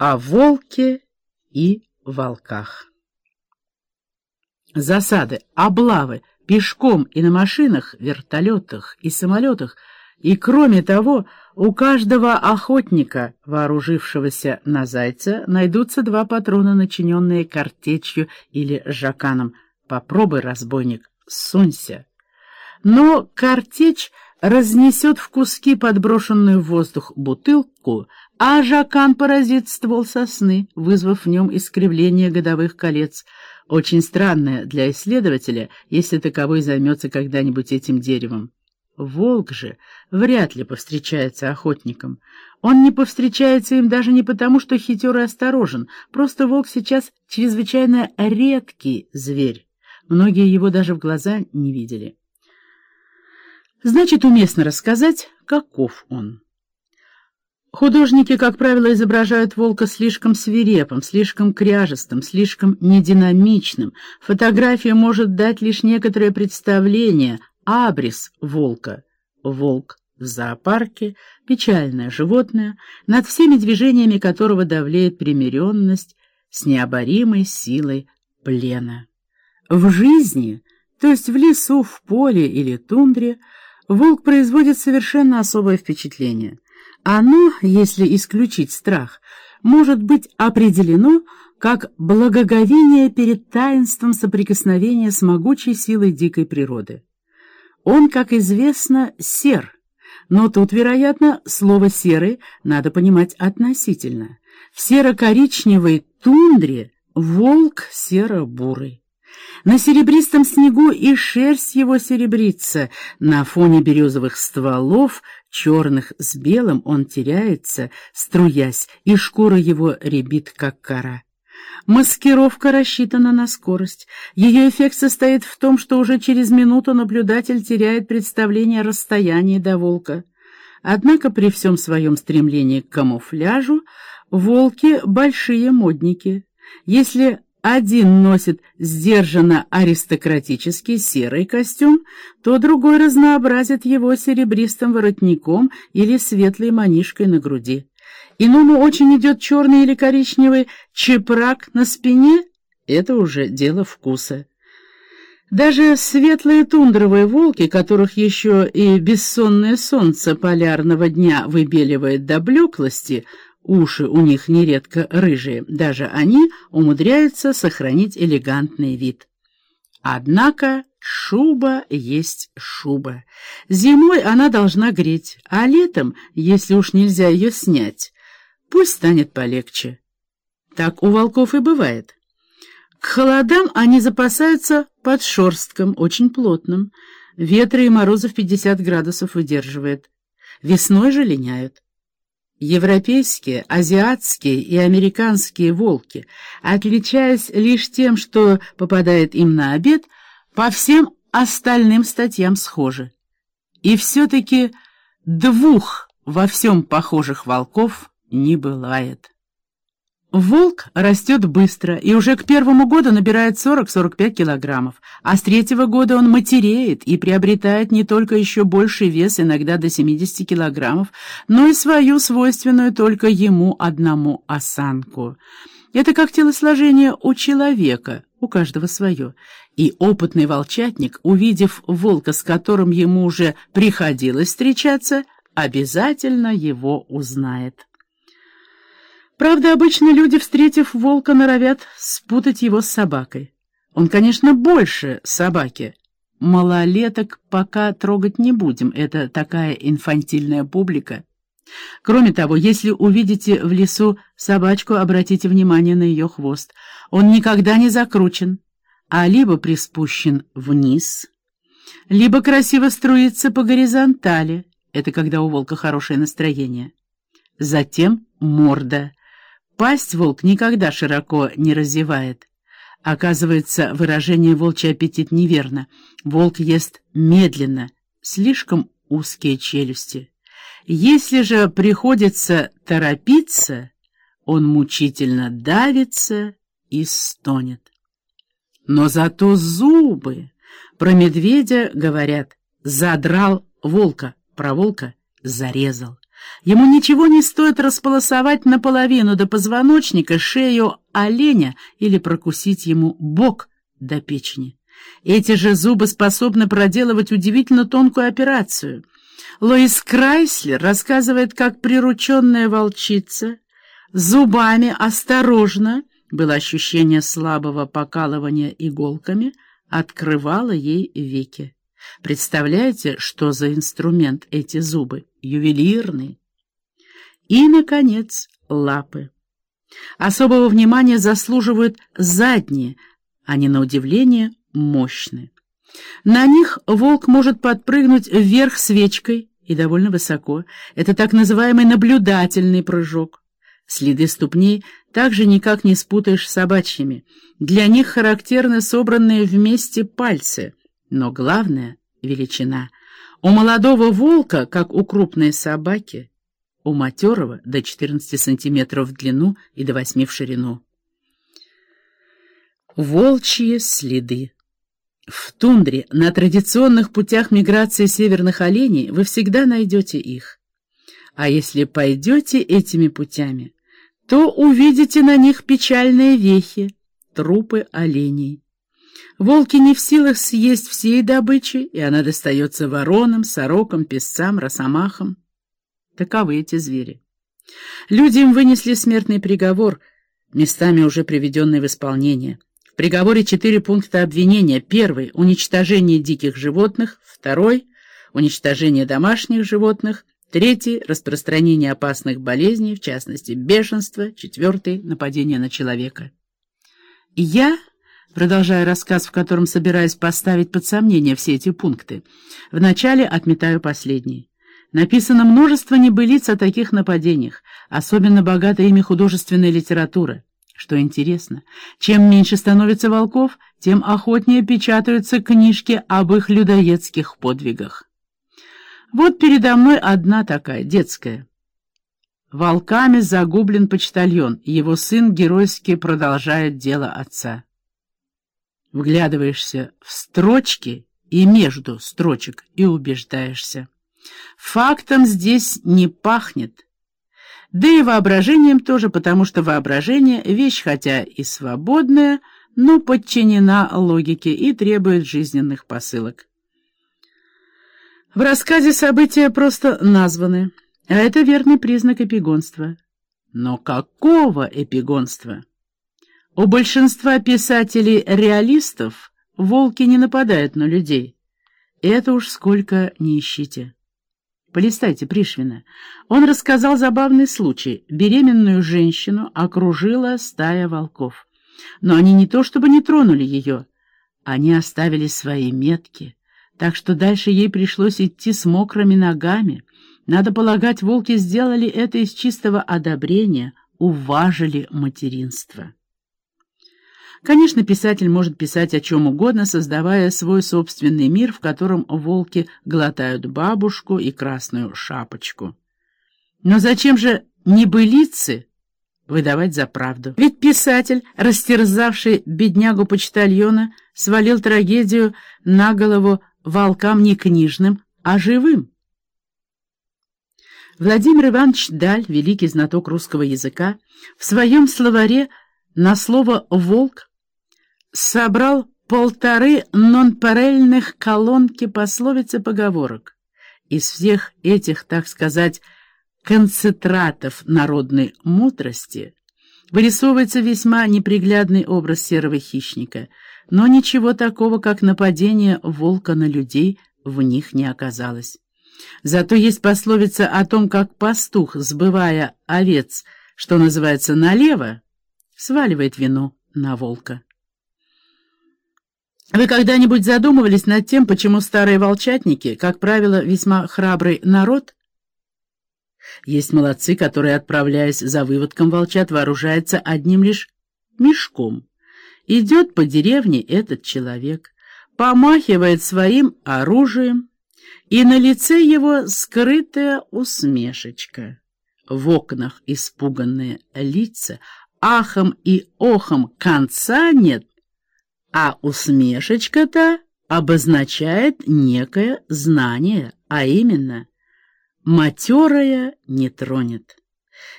о волке и волках. Засады, облавы, пешком и на машинах, вертолетах и самолетах, и, кроме того, у каждого охотника, вооружившегося на зайца, найдутся два патрона, начиненные картечью или жаканом. Попробуй, разбойник, сунься. Но картечь разнесет в куски подброшенную в воздух бутылку, а жакан поразит ствол сосны, вызвав в нем искривление годовых колец. Очень странное для исследователя, если таковой займется когда-нибудь этим деревом. Волк же вряд ли повстречается охотникам. Он не повстречается им даже не потому, что хитер и осторожен, просто волк сейчас чрезвычайно редкий зверь. Многие его даже в глаза не видели. Значит, уместно рассказать, каков он. Художники, как правило, изображают волка слишком свирепым, слишком кряжестым, слишком нединамичным. Фотография может дать лишь некоторое представление, абрис волка. Волк в зоопарке, печальное животное, над всеми движениями которого давлеет примиренность с необоримой силой плена. В жизни, то есть в лесу, в поле или тундре, волк производит совершенно особое впечатление — оно, если исключить страх, может быть определено как благоговение перед таинством соприкосновения с могучей силой дикой природы. Он, как известно, сер, но тут, вероятно, слово «серый» надо понимать относительно. В серо-коричневой тундре волк серо-бурый. На серебристом снегу и шерсть его серебрится, на фоне березовых стволов, черных с белым, он теряется, струясь, и шкура его рябит, как кора. Маскировка рассчитана на скорость. Ее эффект состоит в том, что уже через минуту наблюдатель теряет представление о расстоянии до волка. Однако при всем своем стремлении к камуфляжу волки — большие модники. Если один носит сдержанно аристократический серый костюм, то другой разнообразит его серебристым воротником или светлой манишкой на груди. Иному очень идет черный или коричневый чепрак на спине — это уже дело вкуса. Даже светлые тундровые волки, которых еще и бессонное солнце полярного дня выбеливает до блеклости — уши у них нередко рыжие, даже они умудряются сохранить элегантный вид. Однако шуба есть шуба. Зимой она должна греть, а летом, если уж нельзя ее снять, пусть станет полегче. Так у волков и бывает. К холодам они запасаются под шерстком, очень плотным. Ветры и морозы в 50 градусов выдерживает. Весной же линяют. Европейские, азиатские и американские волки, отличаясь лишь тем, что попадает им на обед, по всем остальным статьям схожи. И все-таки двух во всем похожих волков не бывает. Волк растет быстро и уже к первому году набирает 40-45 килограммов, а с третьего года он матереет и приобретает не только еще больший вес, иногда до 70 килограммов, но и свою свойственную только ему одному осанку. Это как телосложение у человека, у каждого свое. И опытный волчатник, увидев волка, с которым ему уже приходилось встречаться, обязательно его узнает. Правда, обычно люди, встретив волка, норовят спутать его с собакой. Он, конечно, больше собаки. Малолеток пока трогать не будем, это такая инфантильная публика. Кроме того, если увидите в лесу собачку, обратите внимание на ее хвост. Он никогда не закручен, а либо приспущен вниз, либо красиво струится по горизонтали. Это когда у волка хорошее настроение. Затем морда. Пасть волк никогда широко не разевает. Оказывается, выражение «волчий аппетит» неверно. Волк ест медленно, слишком узкие челюсти. Если же приходится торопиться, он мучительно давится и стонет. Но зато зубы. Про медведя говорят «задрал волка», про волка «зарезал». Ему ничего не стоит располосовать наполовину до позвоночника шею оленя или прокусить ему бок до печени. Эти же зубы способны проделывать удивительно тонкую операцию. Лоис Крайслер рассказывает, как прирученная волчица зубами осторожно, было ощущение слабого покалывания иголками, открывала ей веки. Представляете, что за инструмент эти зубы? Ювелирный. И, наконец, лапы. Особого внимания заслуживают задние, они, на удивление, мощны. На них волк может подпрыгнуть вверх свечкой и довольно высоко. Это так называемый наблюдательный прыжок. Следы ступней также никак не спутаешь с собачьими. Для них характерны собранные вместе пальцы. Но главное — величина. У молодого волка, как у крупной собаки, у матерого до 14 сантиметров в длину и до 8 в ширину. Волчьи следы. В тундре, на традиционных путях миграции северных оленей, вы всегда найдете их. А если пойдете этими путями, то увидите на них печальные вехи, трупы оленей. Волки не в силах съесть всей добычи, и она достается воронам, сорокам, песцам, росомахам. Таковы эти звери. Люди им вынесли смертный приговор, местами уже приведенный в исполнение. В приговоре четыре пункта обвинения. Первый — уничтожение диких животных. Второй — уничтожение домашних животных. Третий — распространение опасных болезней, в частности, бешенства. Четвертый — нападение на человека. Я, продолжая рассказ, в котором собираюсь поставить под сомнение все эти пункты, вначале отметаю последний. Написано множество небылиц о таких нападениях, особенно богата ими художественная литература. Что интересно, чем меньше становится волков, тем охотнее печатаются книжки об их людоедских подвигах. Вот передо мной одна такая, детская. Волками загублен почтальон, его сын геройски продолжает дело отца. Вглядываешься в строчки и между строчек и убеждаешься. Фактом здесь не пахнет. Да и воображением тоже, потому что воображение — вещь хотя и свободная, но подчинена логике и требует жизненных посылок. В рассказе события просто названы, а это верный признак эпигонства. Но какого эпигонства? У большинства писателей-реалистов волки не нападают на людей. Это уж сколько не ищите. Полистайте Пришвина. Он рассказал забавный случай. Беременную женщину окружила стая волков. Но они не то чтобы не тронули ее, они оставили свои метки, так что дальше ей пришлось идти с мокрыми ногами. Надо полагать, волки сделали это из чистого одобрения, уважили материнство. Конечно, писатель может писать о чем угодно, создавая свой собственный мир, в котором волки глотают бабушку и красную шапочку. Но зачем же небылицы выдавать за правду? Ведь писатель, растерзавший беднягу-почтальона, свалил трагедию на голову волкам не книжным, а живым. Владимир Иванович Даль, великий знаток русского языка, в своем словаре на слово «волк» собрал полторы нонпарельных колонки пословиц и поговорок. Из всех этих, так сказать, концентратов народной мудрости вырисовывается весьма неприглядный образ серого хищника, но ничего такого, как нападение волка на людей, в них не оказалось. Зато есть пословица о том, как пастух, сбывая овец, что называется, налево, сваливает вину на волка. Вы когда-нибудь задумывались над тем, почему старые волчатники, как правило, весьма храбрый народ? Есть молодцы, которые, отправляясь за выводком волчат, вооружаются одним лишь мешком. Идет по деревне этот человек, помахивает своим оружием, и на лице его скрытая усмешечка. В окнах испуганные лица, ахом и охом конца нет, а усмешечка-то обозначает некое знание, а именно матерая не тронет.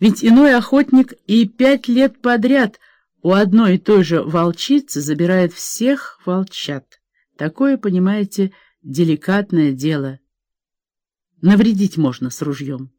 Ведь иной охотник и пять лет подряд у одной и той же волчицы забирает всех волчат. Такое, понимаете, деликатное дело. Навредить можно с ружьем.